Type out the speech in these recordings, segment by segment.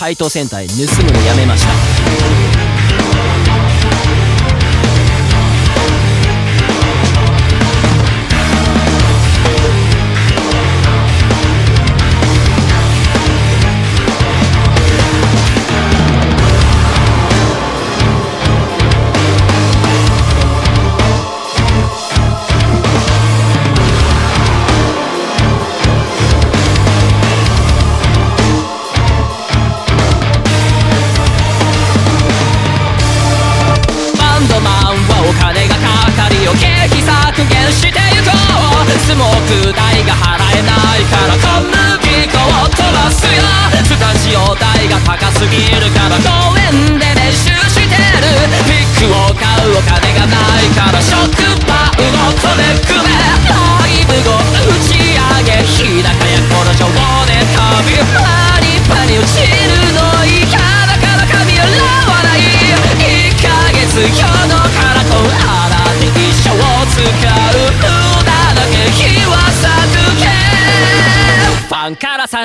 怪盗戦隊盗むのやめました。宿題が払えないから小麦粉を飛ばすよ。スタジオ代が高すぎるから公園で練習してる。ピックを買うお金がないから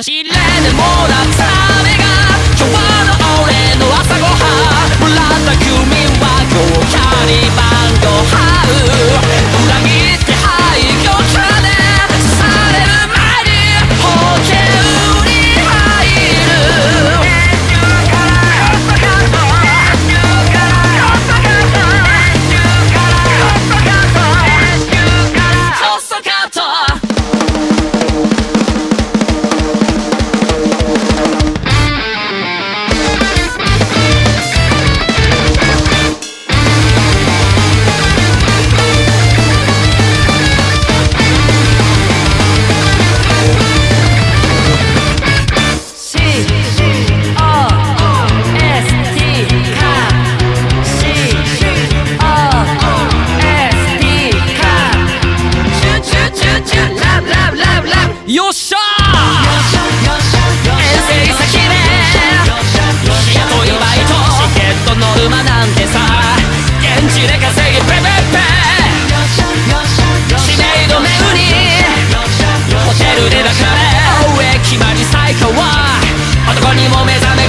Brasil. よっしゃ遠征先で雇いバイトチケットノルマなんてさ現地で稼ぎペペペ名めぐりホテルで抱かれ上決まり最高は男にも目覚め